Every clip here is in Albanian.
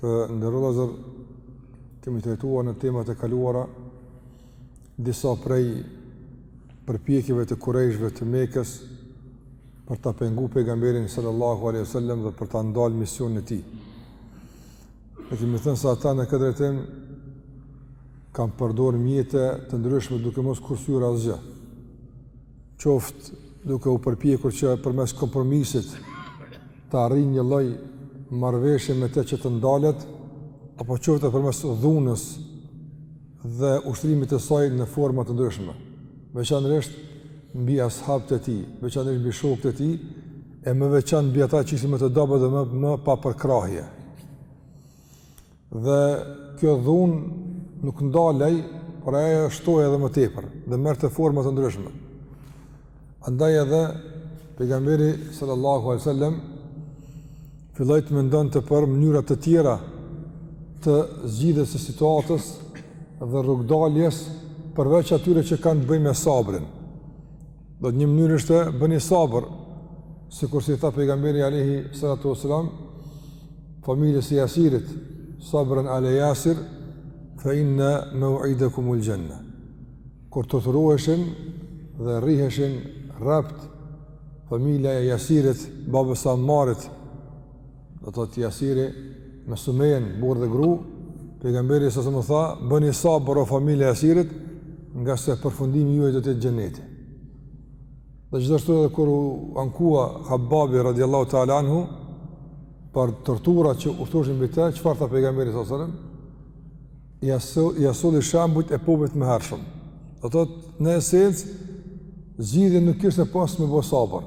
Të nderuar vëllezër, kemi trajtuar në temat e kaluara, disa prej përpjekjeve të kurejshve të Mekës, për ta pengu pejgamberin sallallahu alaihi wasallam dhe për ta ndalë misionin e tij. E kemi thënë se ata në këtë drejtim kanë përdorë mjete të ndryshme duke mos kursyer asgjë. qoftë duke u përpjekur që përmes kompromisit të arrijnë një lloj marrëveshje me te që të ndalet, apo qoftë përmes dhunës dhe ushtrimit të saj në forma të ndryshme. Veçanërisht mbi ashabët e tij, veçanërisht mbi shokët e tij, e në veçanti mbi ata që ishin më të dobët dhe më pa përkrahje. Dhe kjo dhunë nuk ndalej, por ajo shtohej edhe më tepër dhe merrte forma të ndryshme. Andaj edhe pejgamberi sallallahu alajhi wasallam filloi të mendonte për mënyra të tjera të zgjidhjes së situatës dhe rrugdaljes përveç atyre që kanë të bëjnë me sabrin. Do të thotë një mënyrë është bëni sabër, sikurse i tha pejgamberi alejhi salatu wasalam, familjes së Jasirit, sabran ala Jasir, fe inna meuidekumul xhenne. Kur torturoheshin dhe rriheshin rreptë, familja e Jasirit, babës së Ammarit, Do të thotë Jasiri me Sumejen, burrë dhe gru, pejgamberi a.s. tha, bëni sabër o familja e Jasirit, ngase përfundimi juaj do të jetë xheneti. Dhe gjithashtu edhe kur u ankua Habbabi radiallahu ta'ala anhu, për torturat që ushtroshin mbi te, çfarë tha pejgamberi a.s. Ia solli shembujt e popujve më hershëm. Do thotë në esencë zgjidhje nuk kishte pos me bo sabër.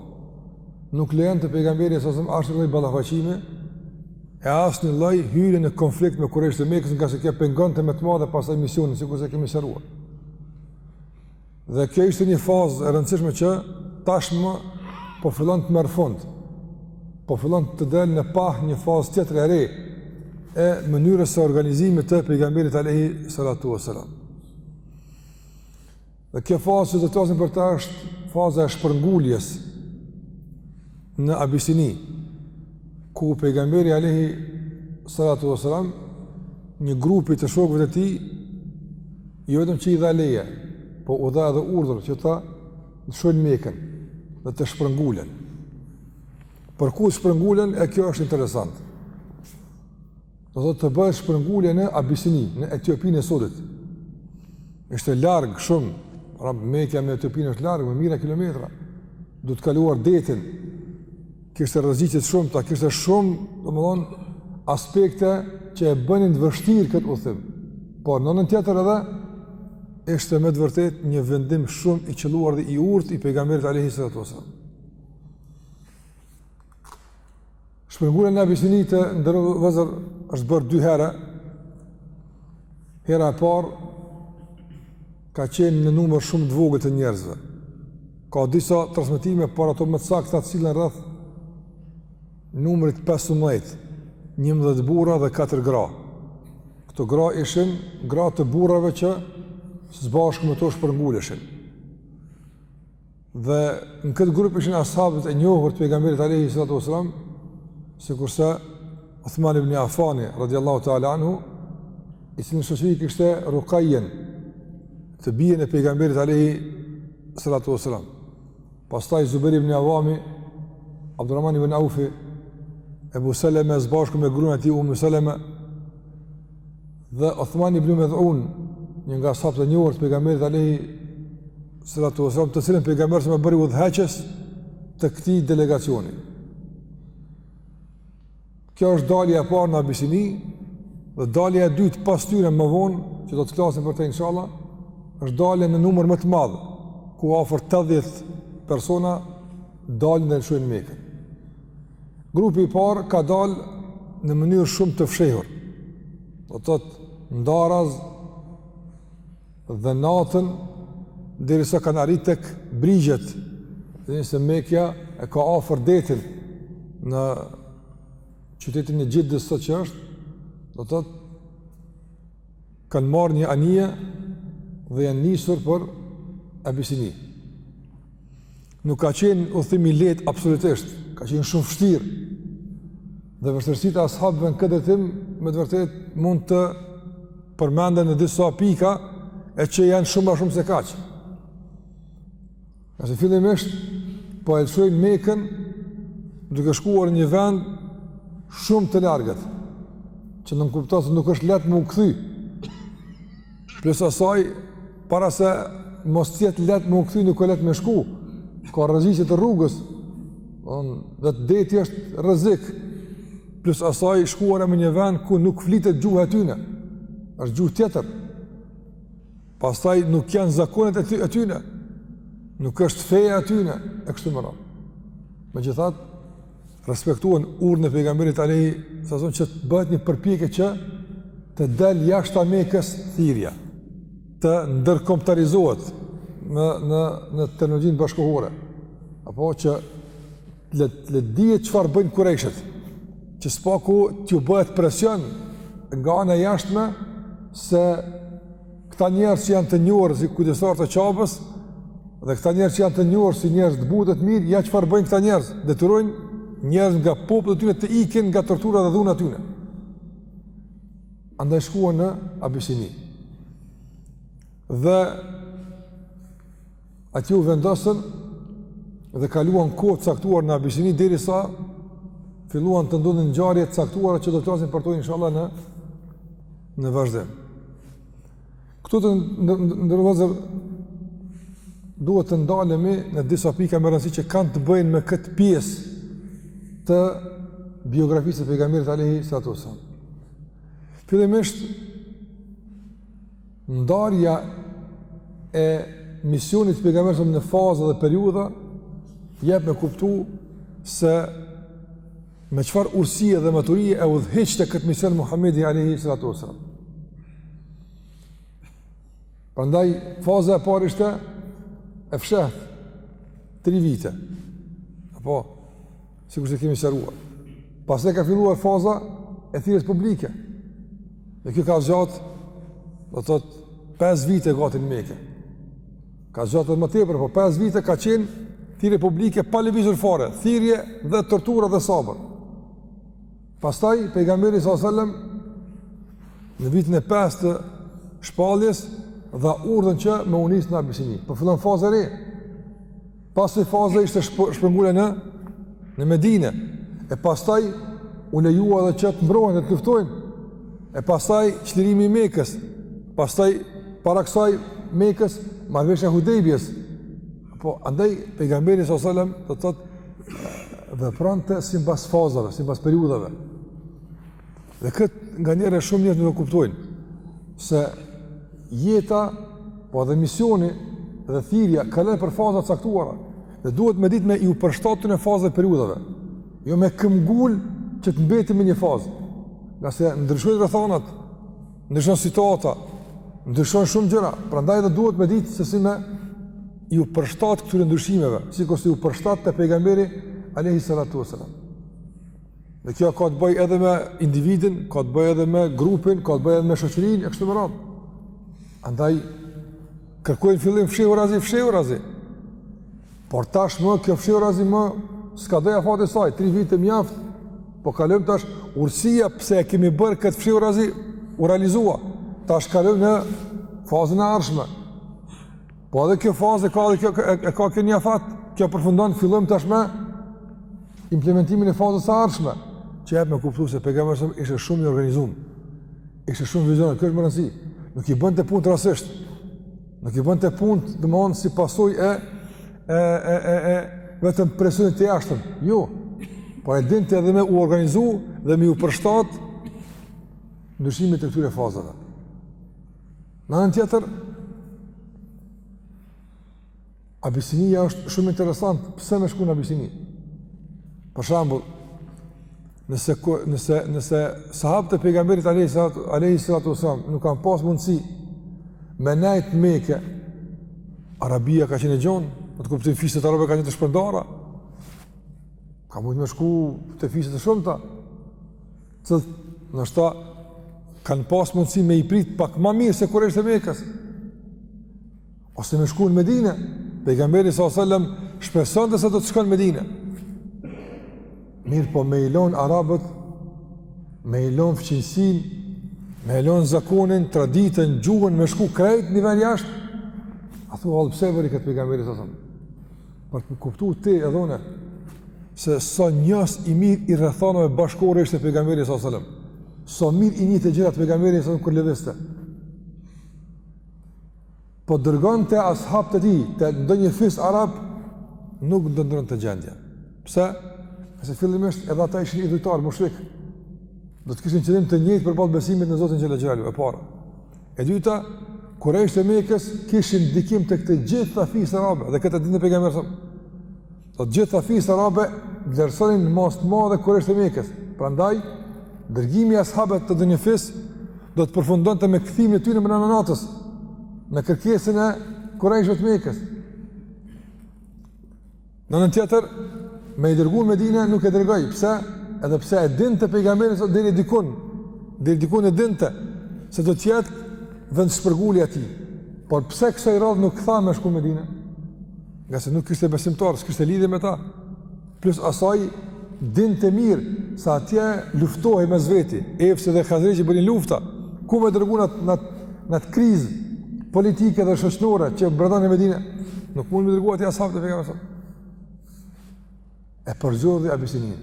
Nuk lejonte pejgamberi a.s. asnjë lloj ballafaqimi e asnjë lloj hyrje në konflikt me kurejshët e Mekës, ngase kjo pengonte me të madhe pastaj misionin sikurse e kemi sqaruar. Dhe kjo ishte një fazë e rëndësishme që tashmë po fillon të merr fund. Po fillon të del në pah një fazë tjetër e re e mënyrës së organizimit të pejgamberit alayhi salatu wasalam. Dhe kjo fazë që do të flasim për të është faza e shpërnguljes në Abisini, ku pejgamberi alayhi salatu wasalam një grupi të shokëve të tij Jo vetëm që i dha leje, po u dha edhe urdhër që ta lëshojnë Mekën dhe të shpërngulen. Për ku shpërngulen, e kjo është interesant. Do thotë bëhet shpërngulje në Abisini, në Etiopinë e sodit. Është larg shumë, pra Mekja me Etiopinë është larg, me mijëra kilometra. Duhet kaluar detin, Kishte rreziqe të shumta, kishte shumë, domethënë, aspekte që e bënin të vështirë këtë udhtim. Por në anën tjetër edhe ishte me të vërtet një vendim shumë i qëlluar dhe i urtë i pejgamberit alayhi salatu wasalam. Shpërngulja në Abisini të nderuar vëllezër është bërë dy herë, hera e parë, Ka qenë në numër shumë të vogël të njerëzve. Ka disa transmetime, por ato më të sakta sillen rreth numrit 15, 11 burra dhe 4 gra. Këto gra ishin gra të burrave që së bashku me to shpërnguleshin. Dhe në këtë grup ishin as'habët e njohur të pejgamberit alayhi salatu wasalam, sikurse Uthman ibn Affan radhiyallahu ta'ala anhu, i cili në shoqëri kishte Ruqayyen, të bijën e pejgamberit alayhi salatu wasalam. Pastaj Zubair ibn Awami, Abdurrahman ibn Auf, Abu Salama së bashku me gruan e tij Ummu Salama, Dhe Uthman ibn Maz'un, një nga sahabët e njohur të pejgamberit alayhi salatu wasallam, të cilin pejgamberi salam e bëri udhëheqës të këtij delegacioni. Kjo është dalja e parë në Abisini dhe dalja e dytë pas tyre më vonë, që do të flasim për të inshallah, është dalja në numër më të madh, ku afër 80 persona dalin dhe lëshojnë Mekën. Grupi i parë ka dalë në mënyrë shumë të fshehur. Do të thotë ndaras dhe natën deri sa kanë arritur tek brigjet. Dhe nëse Mekja e ka afër detin në qytetin e Xhidës sot që është, do të thotë kanë marrë një anije dhe janë nisur për Abisini. Nuk ka qenë udhëtim i lehtë absolutisht, ka qenë shumë vështirë. Dhe vështirësitë e as'habëve në këtë drejtim me të vërtetë mund të përmenden në disa pika e që janë shumë më shumë se kaq. Nëse fillimisht po e lëshojnë Mekën duke shkuar në një vend shumë të largët, që nënkupton se nuk është lehtë me u kthy. Plus asaj, para se mos të jetë lehtë me u kthy nuk është lehtë me shku, ka rreziqet të rrugës, dhe të deti është rrezik, plus asaj shkuarja në një vend ku nuk flitet gjuha e tyne, është gjuhë tjetër, pastaj nuk janë zakonet e, ty, e tyne, nuk është feja e tyne, e kështu me radhë. Megjithatë, respektuan urdhrin e pejgamberit alejhi salatu që të bëhet një përpjekje që të del jashtë Mekës thirrja të ndërkombëtarizohet në në në terminologjinë bashkëkohore apo që le le dihet çfarë bëjnë kurajshët që së paku t'ju bëhet presion nga ana e jashtme se Këta njerëz që janë të njohur si kujdestarë të Qabës dhe këta njerëz që janë të njohur si njerëz të butë të mirë, ja çfarë bëjnë këta njerëz? Detyrojnë njerëz nga populli i tyre të ikin nga tortura dhe dhuna e tyre. Andaj shkuan në Abisini. Dhe Aty u vendosën dhe kaluan kohë të caktuar në Abisini, derisa filluan të ndodhin ngjarje të caktuara që do të flasim për to, inshallah, në, në vazhdim. Këtu të nderuar vëllezër duhet të ndalemi në disa pika me rëndësi që kanë të bëjnë me këtë pjesë të biografisë të pejgamberit alejhi salatu ves-selam. Fillimisht, ndarja e misionit të pejgamberit në faza dhe periudha jep me kuptu se me çfarë urtësie dhe maturie e udhëhiqte këtë mision Muhammedi alejhi salatu ves-selam. Prandaj, faza e parë ishte e fshehtë, tri vite. Apo, sikurse e kemi sqaruar. Pastaj ka filluar faza e thirrjes publike, dhe kjo ka zgjatë, do të thotë 5 vite gati në Mekë. Ka zgjatë dhe më tepër, po 5 vite ka qenë thirrje publike pa lëvizur fare, thirrje dhe tortura dhe sabër. Pastaj, pejgamberi s.a.s. në vitin e 5 të shpalljes, dha urdhrin që me u nisë në Abisini. Pra po fillon fazë e re. Pastaj faza ishte shpërngulja në, në Medine, e pastaj u lejua edhe që të mbrohen dhe të luftojnë, e pastaj çlirimi i Mekës, pastaj para kësaj Mekës, marrëveshja e Hudejbijes, po andaj pejgamberi s.a.s. do të thotë vepronte simbas fazave, simbas periudhave. Dhe këtë nganjëherë shumë njerëz nuk e kuptojnë, se jeta, po edhe misioni dhe thirrja, kalon nëpër faza të caktuara, dhe duhet me ditë me iu përshtatë fazave e periudhave, jo me këmbëngul që të mbetim me një fazë, ngase ndryshojnë rrethanat, ndryshon situata, ndryshon shumë gjëra, prandaj dhe duhet me ditë se si me iu përshtat këtyre ndryshimeve, sikurse iu përshtatte pejgamberi alejhi salatu ves-selam. Dhe kjo ka të bëjë edhe me individin, ka të bëjë edhe me grupin, ka të bëjë edhe me shoqërinë e kështu me radhë. Andaj kërkoi në fillim fshehurazi, fshehurazi. Por tashmë kjo fshehurazi më skadoi afati i saj, tri vite mjaft, po kalojmë tash urtësia pse e kemi bërë këtë fshehurazi, u realizua, tash kalojmë në fazën e ardhshme. Po edhe kjo fazë ka edhe kjo e ka kjo një afat, kjo përfundon, fillojmë tashmë implementimin e fazës së ardhshme, që jep me kuptu se pejgamberi s.a.s. ishte shumë i organizum, ishte shumë vizionar, kjo është me rëndësi, nuk i bënte punët rastësisht, nuk i bënte punët domethënë si pasojë e, e, e, e, e vetëm presionit të jashtëm, jo, por e dinte edhe me u organizu dhe me iu përshtat ndryshimit të këtyre fazave. Në anën tjetër, Abisinia është shumë interesant, pse me shku në Abisini? Për shambull, nëse, nëse, nëse sahabët e pejgamberit alejhi salatu ue selam nuk kanë pas mundësi me nejt n'Meke, Arabia ka qenë e gjonë, në atë kuptim fiset arabe kanë qenë të shpërndara, ka mujt me shku te fiset e shumta, Të cilët noshta kanë pas mundësi me i prit pak ma mirë se kurejshët e Mekës. Ose me shku në Medine, pejgamberi s.a.s. shpresonte se do të shkon në Medine. Mirëpo me i lonë Arabët, me i lonë fqinjësinë, me i lonë zakonin, traditën, gjuhën, me shku krejt në një ven jashtë, a thua vallë pse e bëri këtë pejgamberi s.a.s. Për të kuptu ti edhe une, se sa njohës i mirë i rrethanave bashkëkohore ishte pejgamberi s.a.s. Sa mirë i njihte të gjithat pejgamberi s.a.s. kur lëviste. Po dërgonte ashabët e tij te ndonjë fis arab, nuk do ndërronte gjendja. Pse? Ngase fillimisht edhe ata ishin idhujtarë, mushrikë. Do të kishin qëndrim të njëjtë përballë besimit në Zotin xhele xhelaluhu, e para. E dyta, kurejshët e Mekës kishin ndikim tek të gjitha fiset arabe, dhe këtë e dinte pejgamberi s.a.s. Të gjitha fiset arabe vlerësonin në masë të madhe kurejshët e Mekës. Prandaj, dërgimi i ashabëve te ndonjë fis, do të përfundonte me kthimin e tyre mrena natës, me kërkesën e kurejshëve të Mekës. Në anën tjetër, me i dërgu në Medinë nuk e dërgoi, pse? Edhe pse e dinte pejgamberi s.a.s. deri dikun, deri dikun e dinte se do të jetë vendshpërngulja e tij. Por pse kësaj radhe nuk tha me shku në Medinë? Ngase nuk kishte besimtar, s'kishte lidhje me ta. Plus asaj dinte mirë se atje luftohej mes veti, Evsi dhe Hazrexhi bënin lufta. Ku me i dërgu në në atë krizë politike dhe shoqënore që bredhon në Medine, nuk mund me dërgu atje sahabët pejgamberi alejhi selam. E përzgjodhi Abisinin.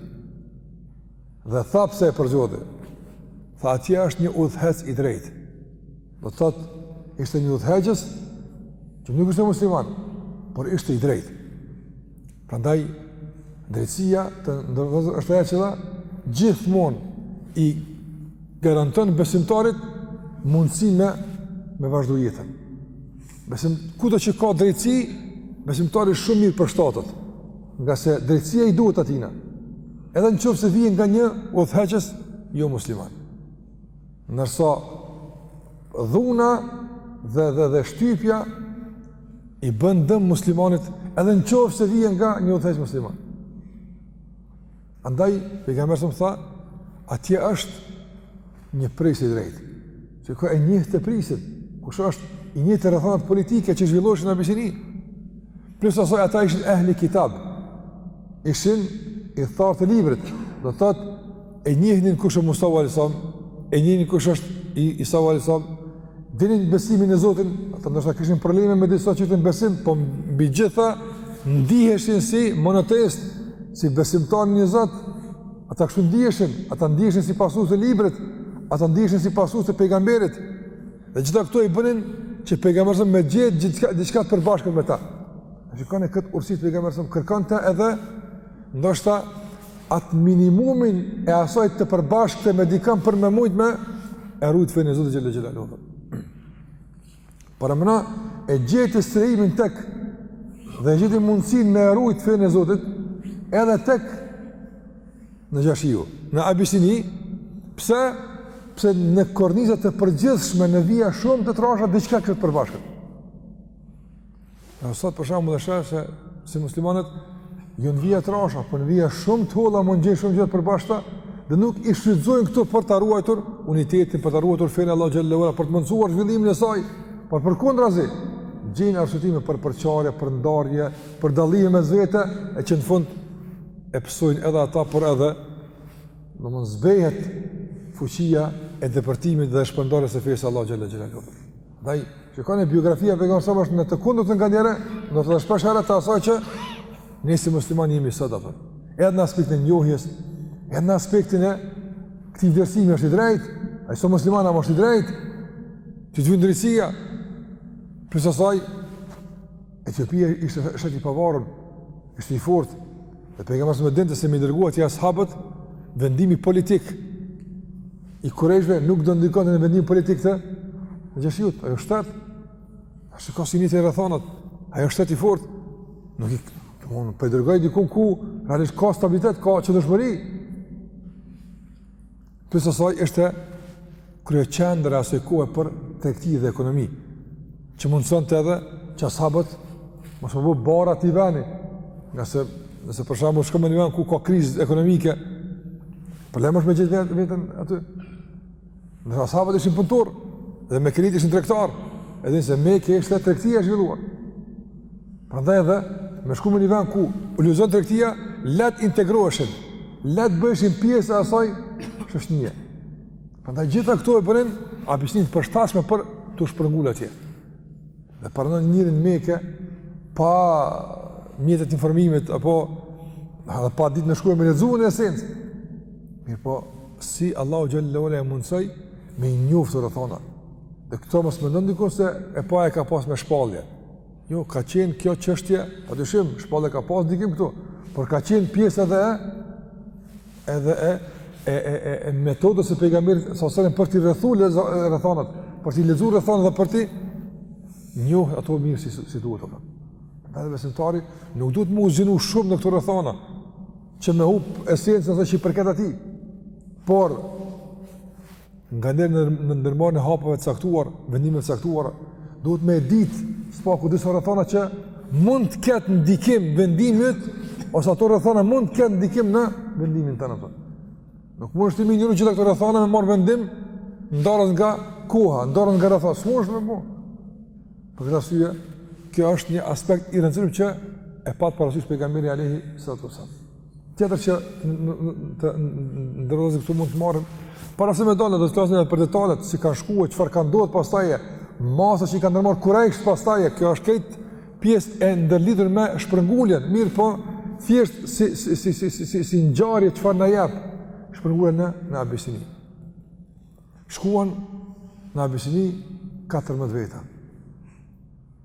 Dhe tha pse e përzgjodhi. Tha atje është një udhëheqës i drejtë. Do të thotë, ishte një udhëheqës që nuk ishte musliman, por ishte i drejtë. Prandaj drejtësia të nderuar vëllezër është ajo e cila gjithmonë i garanton besimtarit mundësi me me vazhdu jetën. Besim kudo që ka drejtësi, besimtari shumë mirë përshtatet. Ngase drejtësia i duhet atijna. Edhe në qoftë se vjen nga një udhëheqës jo musliman. Ndërsa dhuna dhe, dhe, dhe shtypja i bën dëm muslimanit edhe në qoftë se vjen nga një udhëheqës musliman. Andaj, pejgamberi alejhi selam tha, atje është një prijës i drejtë. Shiko e njihte prijësin, kush është i njihte rrethanat politike që zhvilloshin në Abisini. Plus asaj, ata ishin ehli kitab, ishin ithtarë të librit, do të thotë e njihnin kush është Musa alejhi selam, e njihnin kush është Isa alejhi selam, dinin besimin në Zotin, ata ndoshta kishin probleme me disa çështje në besim, po mbi gjitha ndiheshin si monoteist, si besimtar në një Zot. Ata kështu ndiheshin, ata ndiheshin si pasues të librit, ata ndiheshin si pasues të pejgamberit. Dhe gjitha këto i bënin që pejgamberi alejhi selam me gjet diçka diçka të përbashkët me ta. Shikoni këtë urtësi pejgamberi alejhi selam kërkonte edhe ndoshta atë minimumin e asaj të përbashkëte me dikënd për me mujt me e rujt fenë e Zotit xhelle xhelaluhu. Pra domethënë e gjeti strehimin tek dhe e gjeti mundësinë me e rujt fenë e Zotit edhe tek Nexhashiu, në Abisini, pse, pse në korniza të përgjithshme në vija shumë të trasha, diçka ka të përbashkët. Ne sot për shembull e sheh se si muslimanët jo në vija trasha, por në vija shumë të holla mund me gjet shumë gjëra të përbashkëta dhe nuk i shfrytëzojnë këto për ta ruajtur unitetin, për ta ruajtur fenë e Allahut xhelle xhelaluhu, për të mundësuar zhvillimin e saj, por përkundrazi gjejnë arsyetime për përçarje, për ndarje, për dallime mes vete e që në fund e pësojnë edhe ata por edhe domethënë zbehet fuqia e depërtimit dhe shpërndarjes së fesë së Allahut xhelle xhelaluhu. Ndaj, shikoni biografia e pejgamberit alejhi selam është në të kundërtën nganjëherë, do të thotë shpeshherë të asaj që ne si muslimanë jemi sot apo. Edhe në aspektin e njohjes, edhe në aspektin e këtij vlerësimi është i drejtë, ai s'o musliman ama është i drejtë. Ty të vyn drejtësia. Plus asaj Etiopia ishte shtet i pavarur, ishte i fortë, Dhe pejgamberi a.s. e dinte se me i dërgu atje ashabët vendimi politik i kurejshve nuk do ndikonte në vendimin politik të Nexhashiut, a jo shtet. A shiko si i njeh rrethanat, a jo shtet i fort. Nuk i, po i dërgoj dikun ku realisht ka stabilitet, ka qëndrueshmëri. Plus asaj ishte kryeqendër e asaj kohe për tregti dhe ekonomi, që mundësonte edhe që ashabët mos me u bo barrë atij veni, ngase nëse për shembull shkon në një vend ku ka krizë ekonomike, problem është me gjet vetë, veten aty. Ndërsa ashabët ishin punëtorë dhe kurejshët ishin tregtarë. E dini se n'Meke ishte tregtia e zhvilluar. Prandaj edhe me shku me një vend ku lulëzon tregtia, lehtë integroheshin, lehtë bëheshin pjesë e asaj shoqnie. Prandaj gjitha këto e bënin Abisininë të përshtatshme për t'u shpërngul atje. Dhe paramendo njerin n'Meke, pa mjete t'informimit, apo dhe pa ditë me shkrue me lexue në esencë. Mirëpo, si Allahu xh.sh. e mundësoj, me i njoft rrethanat. Dhe këtu mos mendon dikush se hapa e ka pas me shpallje. Jo, ka qenë kjo çështje, padyshim, shpallja ka pas ndikim këtu, por ka qenë pjesë edhe e edhe e e e e, e metodës së pejgamberit a.s. për t'i rrethu rrethanat, për t'i lexu rrethanat dhe për t'i njoh ato mirë si si duhet ato. Edhe besimtari nuk duhet m'u zhy shumë në këto rrethana që me humb esencën e saj që i përket atij. Por Nganjëherë në ndërmarrjen e hapave të caktuar, vendimeve të caktuara, duhet me ditë s'paku disa rrethana që mund të ketë ndikim vendimi yt ose ato rrethana mund të ketë ndikim në vendimin tënd apo. Nuk mundesh me i injoru gjitha këto rrethana me marr vendim ndaras nga koha, ndaras nga rrethana, s'mund të bëj. Për këtë arsye, kjo është një aspekt i rëndësishëm që e pat parasysh pejgamberi alayhi salatu wasallam. Tjetër që ndër mësimet këtu mund të marrim para se me dalë do të flasim edhe për detalet si kanë shkuar, çfarë ka ndodhur pastaj, masa që i kanë ndërmarrë kurejshët pastaj, kjo është krejt pjesë e ndërlidhur me shpërnguljen, mirëpo thjesht si si si si si si, si ngjarje çfarë na jep shpërngulja në në Abisini. Shkuan në Abisini 14 veta.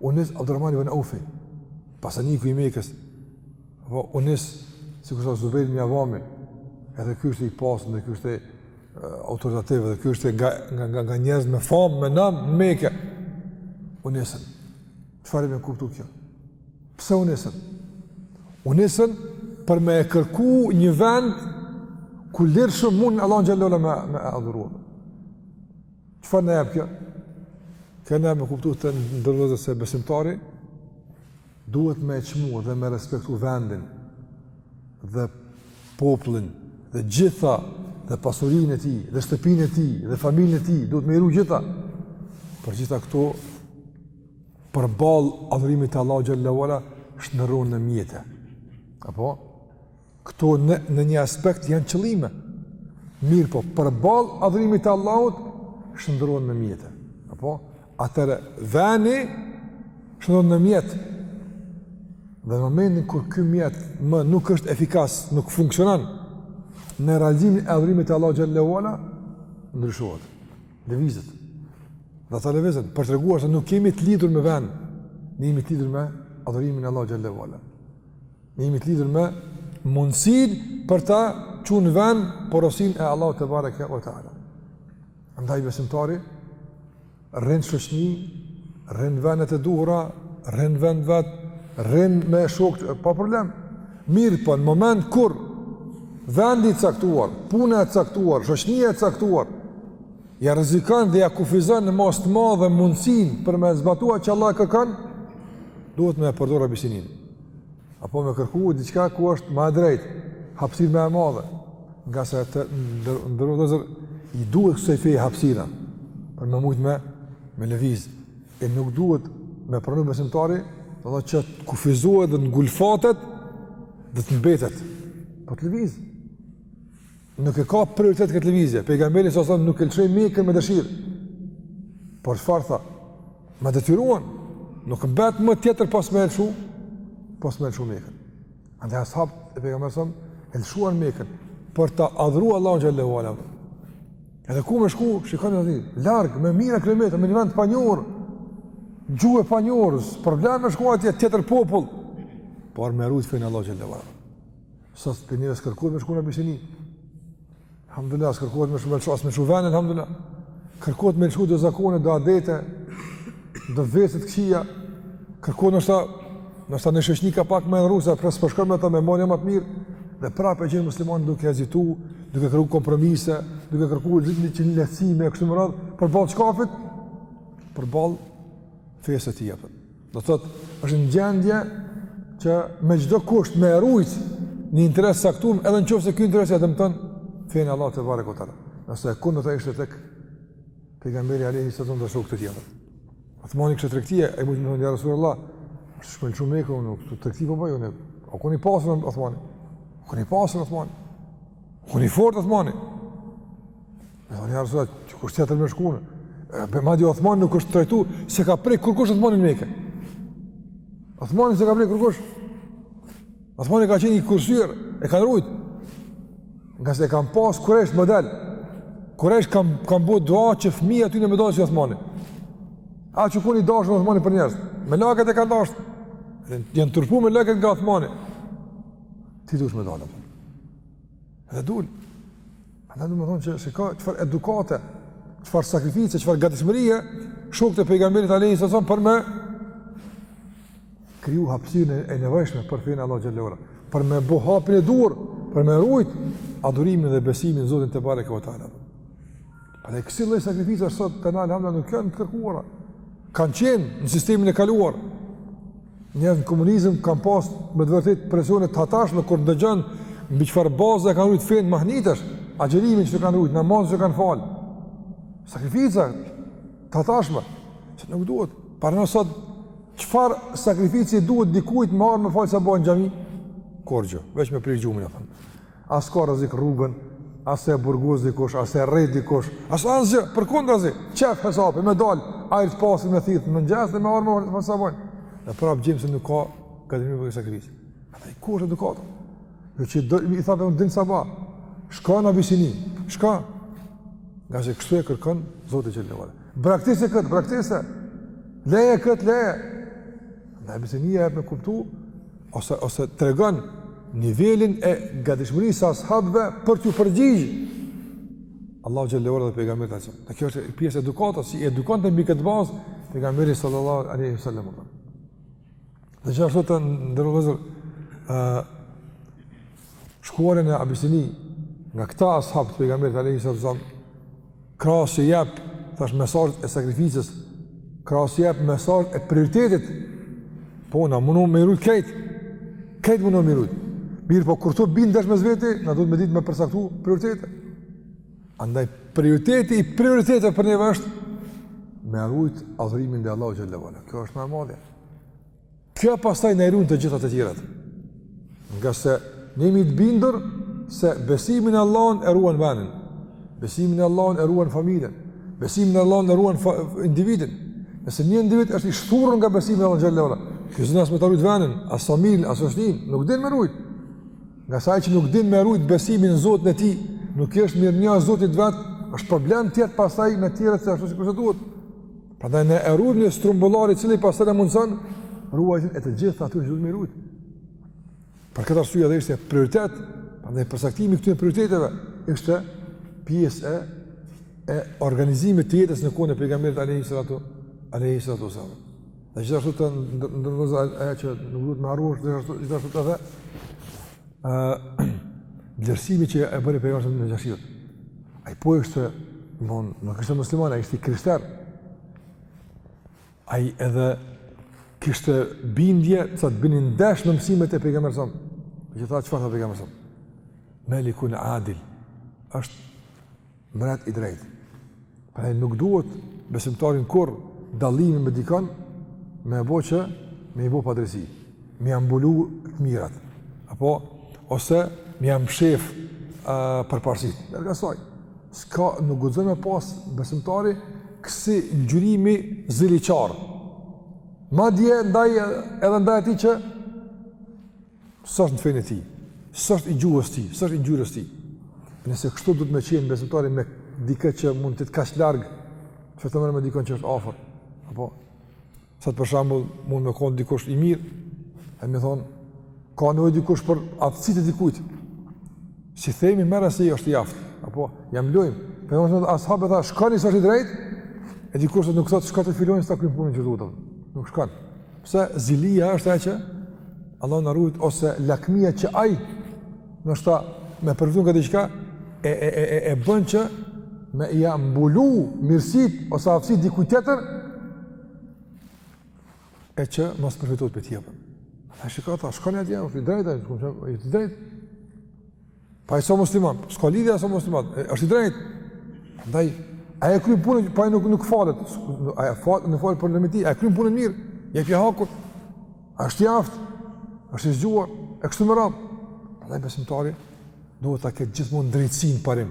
U nis Abdurrahman ibn Aufi, pasaniku i Mekës, apo u nis, sikur Zubejr ibn Avami, edhe ky është i pasun dhe ky është autoritativ dhe ky është nga, nga, nga, nga njerëz me famë, me nam, në Mekë. U nisën, çfarë me kuptu kjo? Pse u nisën? U nisën për me e kërku një vend ku lirshëm munden Allahun xh.sh. me, me e adhuru. Çfarë na jep kjo? Kjo na jep me kuptu të nderuar vëllezër se besimtari duhet me çmu dhe me respektu vendin dhe popullin dhe gjitha dhe pasurinë e tij dhe shtëpinë e tij dhe familjen e tij duhet me i ru gjitha. Por gjitha këto përballë adhurimit të Allahut xhelle ve ala shndërrohen në mjete. Apo Këto në në një aspekt janë qëllime. Mirëpo, përballë adhurimit të Allahut, shndërrohen në mjete. Apo? Atëherë, veni shndërrohet në mjet. Dhe në momentin kur ky mjet më nuk është efikas, nuk funksionan, në realizimin e adhurimit të Allahut xhelle ve ala, ndryshohet, lëvizet. Dhe ata lëvizën, për të treguar se nuk jemi të lidur me ven, ne jemi të lidur me adhurimin e Allahut xhelle ve ala. Ne jemi të lidhur me mundësinë për ta çu në vend porosinë e Allahut tebareke ve teala. Andaj besimtari, rrin n'shoqni, rrin n'vendet e duhura, rrin n'vend t'vet, rrin me shokët, pa problem. Mirëpo, në moment kur vendi i caktuar, puna e caktuar, shoqnia e caktuar, ia rrezikon dhe ia kufizon në masë të madhe mundësinë për me zbatu atë që Allahu e kërkon, duhet me e përdor Abisininë. Apo me kërku diçka ku është ma e drejtë, hapësirë më e madhe, ngase të nderuar vëllezër, i duhet kësaj feje hapësira, për me mujtë me, me lëvizë, e nuk duhet me pranu besimtari, dhe dhe që të kufizohet dhe të ngulfatet, dhe të mbetet, po të lëvizë. Nuk e ka prioritet këtë lëvizje. Pejgamberi sa sa nuk e lëshoi Mekën me dëshirë. Por çfarë tha? Më detyruan. Nuk mbet më tjetër pos me lëshu, pos me lëshu Mekën. Andaj ashabët e pejgamberit sa e lëshuan Mekën për ta adhuruar Allahun xhelle ve ala. Edhe ku me shku, shikoni aty, larg me mijëra kilometra, në një vend të panjohur. Gjuhë e panjohur, problem me shku atje tjetër popull. Por me rujt fenë e Allahut xhelle ve ala. Sot prej njerit s'kërkohet me shku në Abisini. Alhamdulillah, as kërkohet me lëshu me lëshu, me lëshu venin, alhamdulillah. Kërkohet me lëshu do zakone, do adete, do vese t'këqija. Kërkohet ndoshta, ndoshta një shoqni ka pak me e ndërru, se s'po shkon me ta me marrë një ma të mirë, dhe prap e gjen muslimanin duke hezitu, duke kërku kompromise, duke kërku gjithnjë lehtësime, kështu me radhë, përballë çkafit, përballë fesët i jetën. Do të thotë, është një gjendje që me çdo kusht me rujt një interes t'caktum, edhe në qoftë se ky interes ia dëmton fenë e Allahut tebareke ve teala. Ndërsa e kundërta ishte tek pejgamberi alejhi selam dhe shokët e tij. Atëmoni kështë të rektia, e mujtë më të njërë surë Allah, është shpëllë shumë mekë, unë këtë të rekti po bëjë, unë e koni pasën, Atëmoni, koni pasën, Atëmoni, koni fort, Atëmoni, Në të njërë sëta, që kështë tjetër me shkune? Be madje Othmani nuk është trajtu, s'e ka prek kërkush Othmanin në Mekë. Othmanin s'e ka prek kërkush. Othmani ka qenë i kursyer, e kanë rujt. Ngase e kanë pas kurejshët model. Kurejshët kanë, kanë bo dua që fmija e tyne me dalë si Othmani. Aq ka qenë i dashun Othmani për njerëz. Melaiket e kanë dasht. Janë turpnu melaiket nga Othmani. Ti dush me dalë. Dhe dul. Andaj du me thonë që shiko çfarë edukate, çfarë sakrifice, çfarë gatishmërie shokët e pejgamberit alayhis salam për me kriju hapësirën e nevojshme për fenë e Allahut xhelle ve ala, për me bo hapin e duhur, për me rujt adhurimin dhe besimin në Zotin tebareke ve teala. Por kësi lloj sakrifica sot te na alhamdulillah nuk janë të kërkuara. Kanë qenë në sistemin e kaluar. Njerëz në komunizëm kanë pas me të vërtetë presione të hatashme kur dëgjon mbi çfarë baza e kanë rujt fenë mahnitesh, agjërimin që kanë rujt, namazin që kanë fal. Sakrifica të hatashme se nuk duhet. Pra ne sot çfarë sakrifice duhet dikujt me ardhë me fal sabahun n'xhami? Kurgjo, veç me pre gjumin. As s'ka rrezik rrugën, as s'e burgos dikush, as s'e rrejt dikush, as asgjë, përkundrazi, qef hesapi, me dalë, ajër të pastër me thithë, me ecë dhe me ardhë me falë sabahun. Dhe prapë gjejmë se nuk ka gatishmëri për këtë sakrificë. A të i ku është edukatë? Jo që do, i tha pejgamberi sahabit, shko në Abisini, shko. Ngase kështu e kërkon Zoti xhelle ve ala. Braktise këtë, braktise, leje këtë, leje. Në Abisini jep me kuptu, ose, ose tregon nivelin e gadishmërisë së ashabëve për t'ju përgjigjë Allahut xhelle ve ala dhe pejgamberit tonë. Kjo është pjesë e edukatës, si i edukonte mbi këtë bazë pejgamberi sallallahu alaihi wasallam. Dhe gjithashtu të nderuar vëllezër shkuarja në Abisini, nga këta ashabë të pejgamberit alayhi sallam, krahas që jep thashë mesazhet e sakrificës, krahas që jep mesazhet e prioritetit. Po na mundu me i rujt kejt. Kejt mundu me i rujt. Mirëpo kur këto bijnë ndesh mes veti, na duhet me ditë me përcaktu prioritete. Andaj prioriteti i prioriteteve për neve është me rujt adhurimin ndaj Allahut xhelle ve ala. Kjo është ma e madhja. Kjo pastaj na i ruan të gjitha të tjerat. Ngase ne jemi të bindur se besimi në Allahun e ruan vendin. Besimi në Allahun e ruan familjen. Besimi në Allahun e ruan individin. Nëse një individ është i shthurur nga besimi në Allahun xhelle ve ala, ky s'don as me ta rujt vendin, as familjen, as fëmijën, nuk din me rujt. Ngase ai që nuk din me rujt besimin në Zotin e tij, nuk është mirënjohës Zotit vet, është problem tjetër pastaj me tjerët se ashtu sikur duhet. Prandaj ne e ruajmë një strumbullar i cili pastaj na mundëson ruajtjen e të gjitha atyre që duhet të ruajmë. Për këtë arsye edhe ishte prioritet, prandaj përcaktimi këtyre prioriteteve ishte pjesë e e organizimit të jetës në kohën e pejgamberit alejhi salatu ve selam. Dhe gjithashtu ajo që nuk duhet me harru, gjithashtu gjithashtu edhe Dërsimi që e bëri për jashtë në gjashirë. A i po e kështë, bon, në kështë musliman, a i kështë i krishter. A i edhe kështë bindje, të sa të binin desh në mësimet e pejgamerë sëmë. Në që tha, që fa tha pejgamerë sëmë? Melikun Adil, është Mret i drejtë. Pra nuk duhet besimtarin kurrë dallimi me dikon me bo që me i bo padrejtësi, me ja mbulu të mirat, apo ose me ja mshef uh, përparësitë. Në rast saj, s'ka nuk guxon me pas besimtari kësi ngjyrimi ziliqar. Madje ndaj, edhe ndaj atij që S'është në fenë e tij, s'është i gjuhës tij, s'është i ngjyrës tij. Nëse kështu do të me qenë besimtari me dikë që mund të jetë aq larg, çfarë të themi me dikën që është afër? Apo sa për shembull mund të kon dikush i mirë, domethënë, ka nevojë dikush për aftësitë e dikujt. Si themi në rast se është i aftë, apo ja mlojm, për shembull ashabët shkoni se është i drejt, e dikush nuk thotë shkoni te filani se e kryn punën që duhet. Nuk shkon. Pse zilia është ajo që Allah na ruajt ose lakmia që ai noshta me përfituar nga diçka e e e e bën që me ia mbulu mirësit ose aftësitë dikujt tjetër e që mos përfitojë tjetri. A shiko tha shkoni atje, është i drejtë, është i drejtë, Po ai s'o musliman, s'ka lidhje s'o musliman, është i drejt. Prandaj, ai e kryn punën, po ai nuk, nuk falet, a e falet, nuk falet për nder me ty, a e kryn punën mirë, jepja hakun, a është i aftë, është i zgjuar, e kështu me radhë. Prandaj, besimtari, duhet ta ketë gjithmonë drejtësinë parim.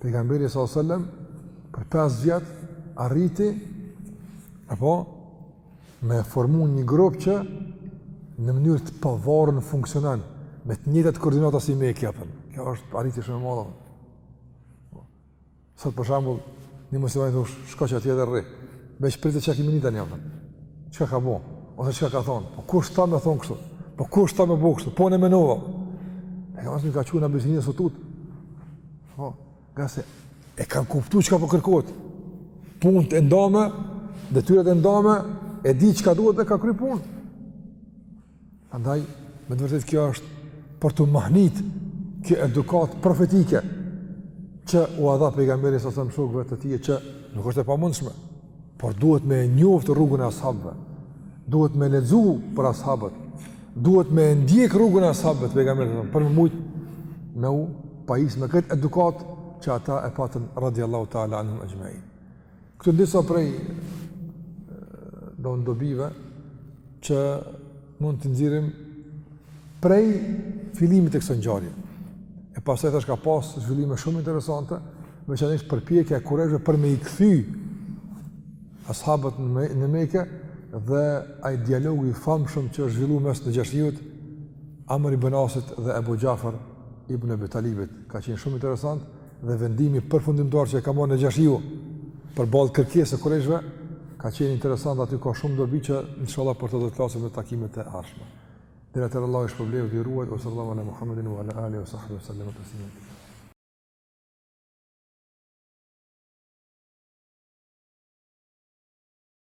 Pejgamberi sallallahu alajhi wasallam për 5 vjet arriti apo me formu një grup që në mënyrë të pavarur funksionon me të njëjtat koordinata si Mekja apo. Kjo është arritje shumë e madhe. Sot për shembull, një musliman thosh, "Shko aty edhe rri." Me shpirtin çka kemi tani apo. Çka ka bëu? Ose çka ka thon? Po kush t'ka thon kështu? Po kush t'ka bëu kështu? Po unë mendova. Ne ka thënë ka çuna bëjë një sotut. Po, ngase e kanë kuptu çka po kërkohet. Punët e ndame, detyrat e ndame, e di çka duhet dhe ka kry punë. Andaj, me të vërtet kjo është për t'u mahnit kjo edukatë profetike që ua dha pejgamberi s.a.v.s. shokëve të tij që nuk është e pamundshme. Por duhet me e njoftë rrugën e ashabëve, duhet me lexu për ashabët, duhet me e ndjekë rrugën e ashabëve të pejgamberit për me mujtë me u pajis me këtë edukatë që ata e patën radiallahu ta'ala anhum exhmein. Këto janë disa prej do dobive që Mund t'i nxjerrim prej fillimit të kësaj ngjarje. E pastaj tash ka pas zhvillime shumë interesante, veçanërisht përpjekja e kurejshve për me i kthy ashabët në me, në Mekë dhe ai dialogu i famshëm që është zhvillu mes Nexhashiut Amr ibn Asit dhe Abu Xhafar ibn Abi Talibit, ka qenë shumë interesant. dhe vendimi përfundimtar që e ka marrë Nexhashiu përballë kërkesës së kurejshve, ka qenë interesant aty ka shumë dobi që inshallah për to do të flasim në takimet e ardhshme. Deri atëherë Allahu ju shpërbleftë dhe ju ruajt, ue salallahu ala Muhammedin, ue ala alihi, ue sahbihi, ue sel-lem, o të sinë.